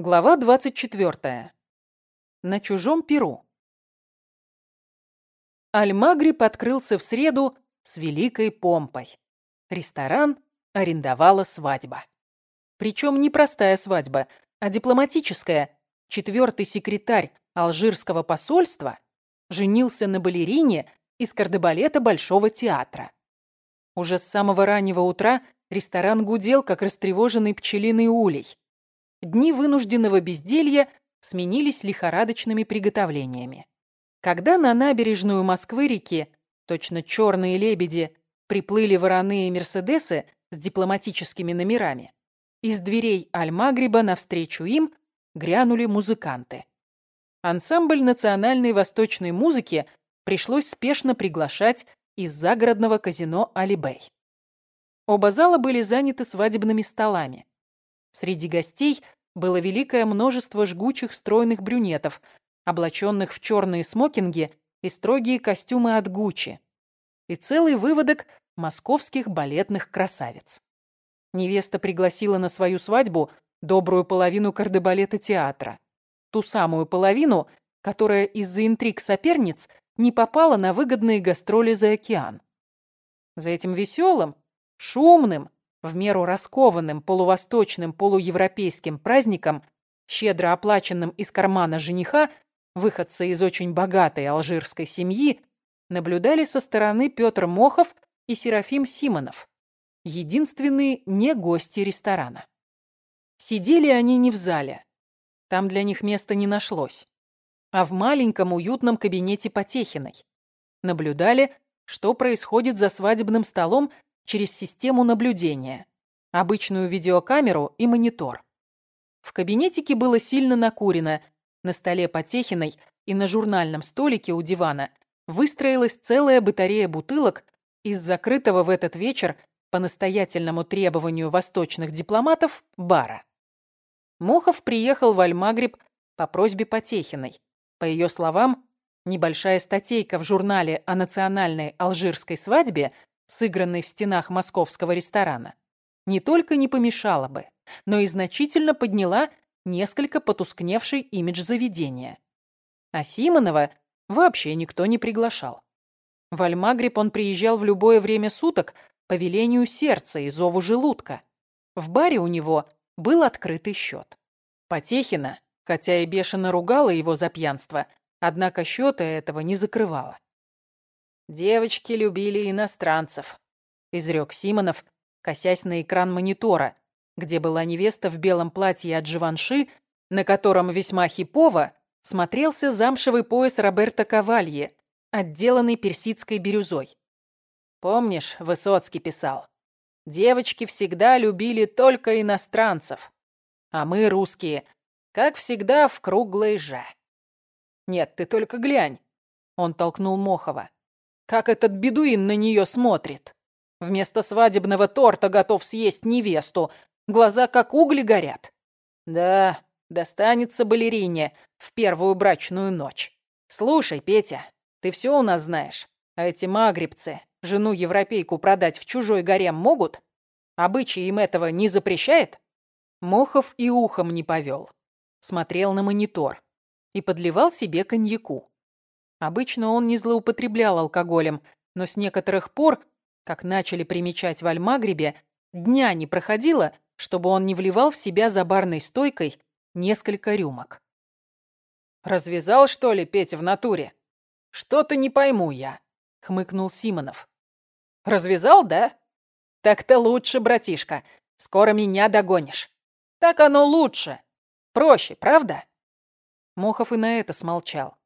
Глава 24. На чужом перу. Альмагриб открылся в среду с великой помпой. Ресторан арендовала свадьба. Причем не простая свадьба, а дипломатическая. Четвертый секретарь алжирского посольства женился на балерине из кардебалета Большого театра. Уже с самого раннего утра ресторан гудел, как растревоженный пчелиный улей. Дни вынужденного безделья сменились лихорадочными приготовлениями. Когда на набережную Москвы-реки, точно черные лебеди, приплыли вороные мерседесы с дипломатическими номерами, из дверей Аль-Магриба навстречу им грянули музыканты. Ансамбль национальной восточной музыки пришлось спешно приглашать из загородного казино «Алибей». Оба зала были заняты свадебными столами. Среди гостей было великое множество жгучих стройных брюнетов, облаченных в черные смокинги и строгие костюмы от Гуччи, и целый выводок московских балетных красавиц. Невеста пригласила на свою свадьбу добрую половину кардебалета театра. Ту самую половину, которая из-за интриг соперниц не попала на выгодные гастроли за океан. За этим веселым, шумным, в меру раскованным полувосточным полуевропейским праздником, щедро оплаченным из кармана жениха, выходца из очень богатой алжирской семьи, наблюдали со стороны Петр Мохов и Серафим Симонов, единственные не гости ресторана. Сидели они не в зале, там для них места не нашлось, а в маленьком уютном кабинете Потехиной. Наблюдали, что происходит за свадебным столом через систему наблюдения, обычную видеокамеру и монитор. В кабинетике было сильно накурено, на столе Потехиной и на журнальном столике у дивана выстроилась целая батарея бутылок из закрытого в этот вечер по настоятельному требованию восточных дипломатов бара. Мохов приехал в Альмагриб по просьбе Потехиной. По ее словам, небольшая статейка в журнале о национальной алжирской свадьбе сыгранной в стенах московского ресторана, не только не помешала бы, но и значительно подняла несколько потускневший имидж заведения. А Симонова вообще никто не приглашал. В Альмагриб он приезжал в любое время суток по велению сердца и зову желудка. В баре у него был открытый счет. Потехина, хотя и бешено ругала его за пьянство, однако счета этого не закрывала. «Девочки любили иностранцев», — изрек Симонов, косясь на экран монитора, где была невеста в белом платье от Живанши, на котором весьма хипово смотрелся замшевый пояс Роберта Кавалье, отделанный персидской бирюзой. Помнишь, Высоцкий писал, «Девочки всегда любили только иностранцев, а мы, русские, как всегда, в круглой же». «Нет, ты только глянь», — он толкнул Мохова. Как этот бедуин на нее смотрит. Вместо свадебного торта готов съесть невесту. Глаза как угли горят. Да, достанется балерине в первую брачную ночь. Слушай, Петя, ты все у нас знаешь. А эти магрибцы жену европейку продать в чужой гарем могут? Обычай им этого не запрещает? Мохов и ухом не повел. Смотрел на монитор и подливал себе коньяку. Обычно он не злоупотреблял алкоголем, но с некоторых пор, как начали примечать в Альмагрибе, дня не проходило, чтобы он не вливал в себя за барной стойкой несколько рюмок. «Развязал, что ли, Петя в натуре? Что-то не пойму я», — хмыкнул Симонов. «Развязал, да? Так-то лучше, братишка. Скоро меня догонишь. Так оно лучше. Проще, правда?» Мохов и на это смолчал.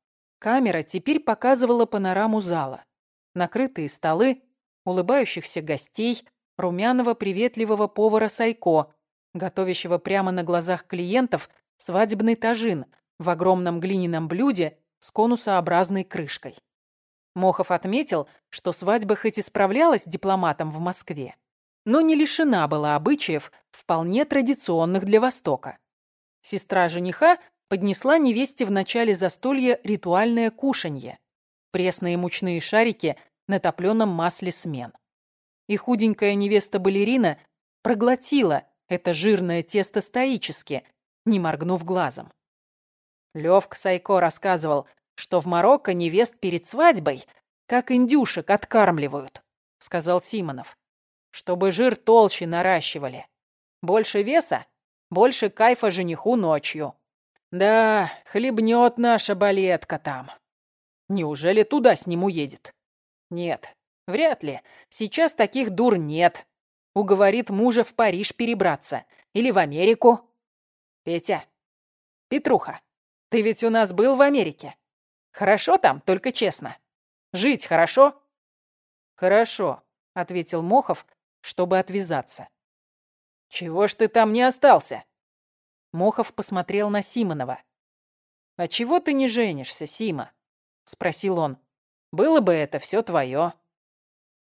Камера теперь показывала панораму зала. Накрытые столы, улыбающихся гостей, румяного приветливого повара Сайко, готовящего прямо на глазах клиентов свадебный тажин в огромном глиняном блюде с конусообразной крышкой. Мохов отметил, что свадьба хоть и справлялась дипломатом в Москве, но не лишена была обычаев, вполне традиционных для Востока. Сестра жениха поднесла невесте в начале застолья ритуальное кушанье. Пресные мучные шарики на топленом масле смен. И худенькая невеста-балерина проглотила это жирное тесто стоически, не моргнув глазом. Левка Сайко рассказывал, что в Марокко невест перед свадьбой как индюшек откармливают, сказал Симонов. Чтобы жир толще наращивали. Больше веса, больше кайфа жениху ночью. Да, хлебнет наша балетка там. Неужели туда с ним уедет? Нет, вряд ли. Сейчас таких дур нет. Уговорит мужа в Париж перебраться. Или в Америку. Петя. Петруха, ты ведь у нас был в Америке. Хорошо там, только честно. Жить хорошо? Хорошо, ответил Мохов, чтобы отвязаться. Чего ж ты там не остался? Мохов посмотрел на Симонова. «А чего ты не женишься, Сима?» — спросил он. «Было бы это все твое».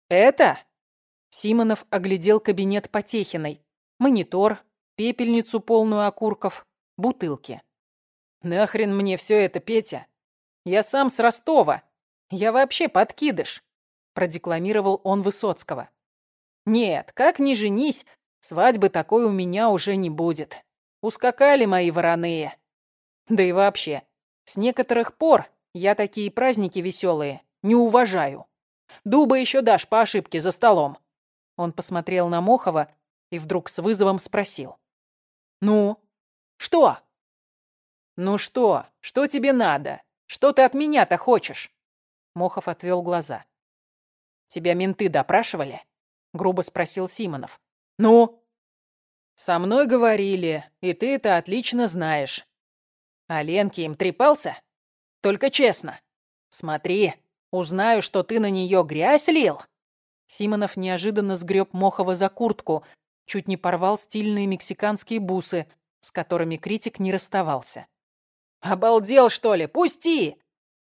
«Это?» Симонов оглядел кабинет Потехиной. Монитор, пепельницу полную окурков, бутылки. «Нахрен мне все это, Петя? Я сам с Ростова. Я вообще подкидыш», — продекламировал он Высоцкого. «Нет, как ни женись, свадьбы такой у меня уже не будет. Ускакали мои вороные. Да и вообще, с некоторых пор я такие праздники веселые не уважаю. Дуба еще дашь по ошибке за столом. Он посмотрел на Мохова и вдруг с вызовом спросил. «Ну? Что?» «Ну что? Что тебе надо? Что ты от меня-то хочешь?» Мохов отвел глаза. «Тебя менты допрашивали?» — грубо спросил Симонов. «Ну?» «Со мной говорили, и ты это отлично знаешь. А Ленке им трепался? Только честно. Смотри, узнаю, что ты на нее грязь лил». Симонов неожиданно сгреб Мохова за куртку, чуть не порвал стильные мексиканские бусы, с которыми критик не расставался. «Обалдел, что ли? Пусти!»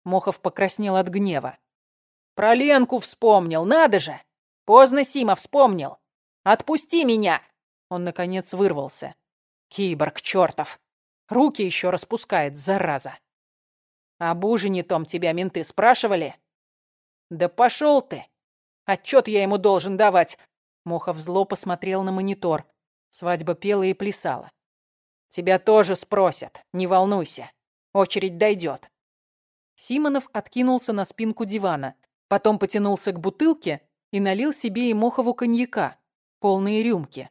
Мохов покраснел от гнева. «Про Ленку вспомнил, надо же! Поздно Сима вспомнил! Отпусти меня!» Он, наконец, вырвался. Киборг чертов. Руки еще распускает, зараза. Об ужине том тебя менты спрашивали? Да пошел ты. Отчет я ему должен давать. Мохов зло посмотрел на монитор. Свадьба пела и плясала. Тебя тоже спросят, не волнуйся. Очередь дойдет. Симонов откинулся на спинку дивана, потом потянулся к бутылке и налил себе и Мохову коньяка, полные рюмки.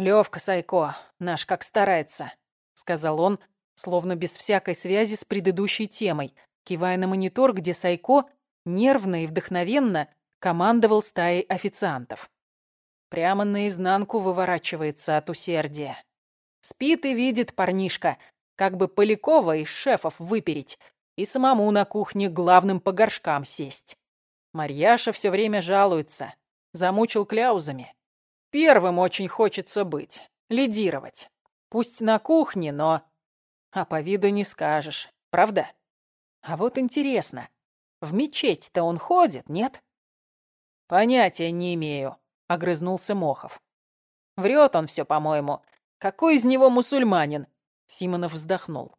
«Лёвка Сайко, наш как старается», — сказал он, словно без всякой связи с предыдущей темой, кивая на монитор, где Сайко нервно и вдохновенно командовал стаей официантов. Прямо наизнанку выворачивается от усердия. Спит и видит парнишка, как бы Полякова из шефов выпереть и самому на кухне главным по горшкам сесть. Марьяша все время жалуется, замучил кляузами. Первым очень хочется быть, лидировать. Пусть на кухне, но... А по виду не скажешь, правда? А вот интересно, в мечеть-то он ходит, нет? Понятия не имею, огрызнулся Мохов. Врет он все, по-моему. Какой из него мусульманин? Симонов вздохнул.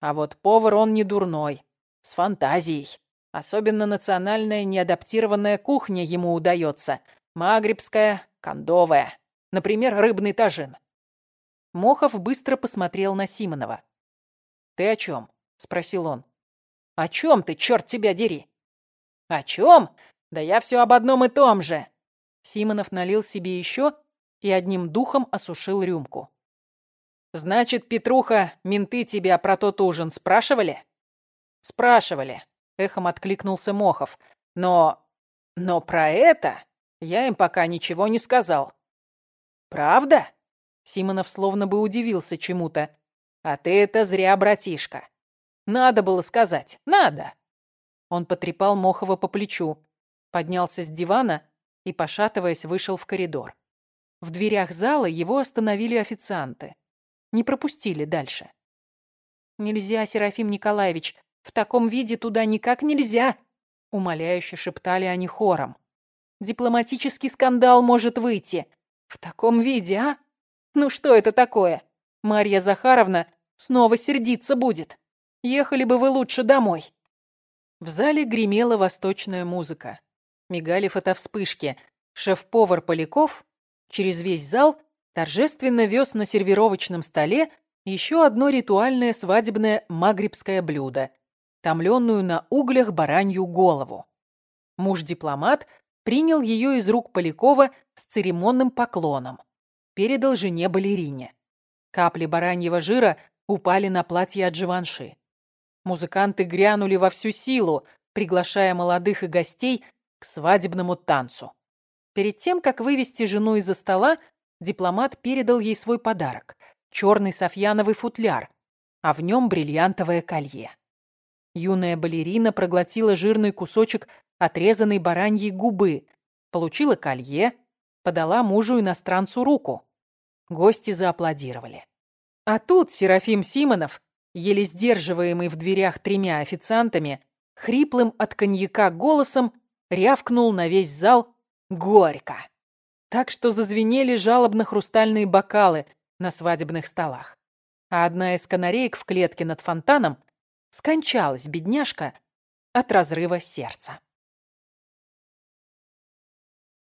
А вот повар он не дурной, с фантазией. Особенно национальная неадаптированная кухня ему удается. Магрибская, кондовая. Например, рыбный тажин. Мохов быстро посмотрел на Симонова. «Ты о чем?» — спросил он. «О чем ты, черт тебя дери?» «О чем? Да я все об одном и том же!» Симонов налил себе еще и одним духом осушил рюмку. «Значит, Петруха, менты тебя про тот ужин спрашивали?» «Спрашивали», — эхом откликнулся Мохов. «Но... но про это я им пока ничего не сказал. Правда? Симонов словно бы удивился чему-то. А ты это зря, братишка. Надо было сказать. Надо. Он потрепал Мохова по плечу, поднялся с дивана и, пошатываясь, вышел в коридор. В дверях зала его остановили официанты. Не пропустили дальше. «Нельзя, Серафим Николаевич, в таком виде туда никак нельзя!» Умоляюще шептали они хором. Дипломатический скандал может выйти. В таком виде, а? Ну что это такое? Марья Захаровна снова сердиться будет. Ехали бы вы лучше домой. В зале гремела восточная музыка. Мигали фотовспышки. Шеф-повар Поляков через весь зал торжественно вез на сервировочном столе еще одно ритуальное свадебное магрибское блюдо, томленную на углях баранью голову. Муж-дипломат принял ее из рук Полякова с церемонным поклоном. Передал жене балерине. Капли бараньего жира упали на платье от Живанши. Музыканты грянули во всю силу, приглашая молодых и гостей к свадебному танцу. Перед тем, как вывести жену из-за стола, дипломат передал ей свой подарок — черный софьяновый футляр, а в нем бриллиантовое колье. Юная балерина проглотила жирный кусочек отрезанной бараньей губы, получила колье, подала мужу-иностранцу руку. Гости зааплодировали. А тут Серафим Симонов, еле сдерживаемый в дверях тремя официантами, хриплым от коньяка голосом рявкнул на весь зал «Горько!». Так что зазвенели жалобно хрустальные бокалы на свадебных столах. А одна из канареек в клетке над фонтаном скончалась, бедняжка, от разрыва сердца.